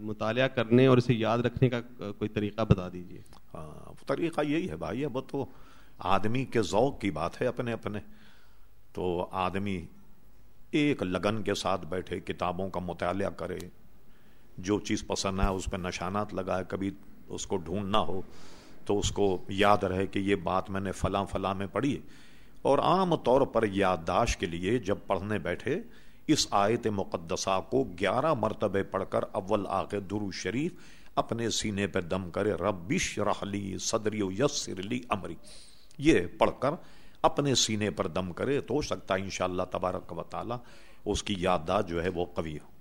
مطالعہ کرنے اور اسے یاد رکھنے کا کوئی طریقہ بتا دیجیے ہاں طریقہ یہی ہے بھائی وہ تو آدمی کے ذوق کی بات ہے اپنے اپنے۔ تو آدمی ایک لگن کے ساتھ بیٹھے، کتابوں کا مطالعہ کرے، جو چیز پسند ہے اس پہ نشانات لگائے، کبھی اس کو ڈھونڈنا ہو، تو اس کو یاد رہے کہ یہ بات میں نے فلاں فلاں میں پڑھی اور عام طور پر یادداشت کے لیے جب پڑھنے بیٹھے اس آیت مقدسہ کو گیارہ مرتبہ پڑھ کر اول آخر درو شریف اپنے سینے پہ دم کرے ربش رحلی صدری یسر لی امری۔ یہ پڑھ کر اپنے سینے پر دم کرے تو ہو سکتا ہے انشاءاللہ تبارک و تعالی اس کی یادداشت جو ہے وہ قوی ہو۔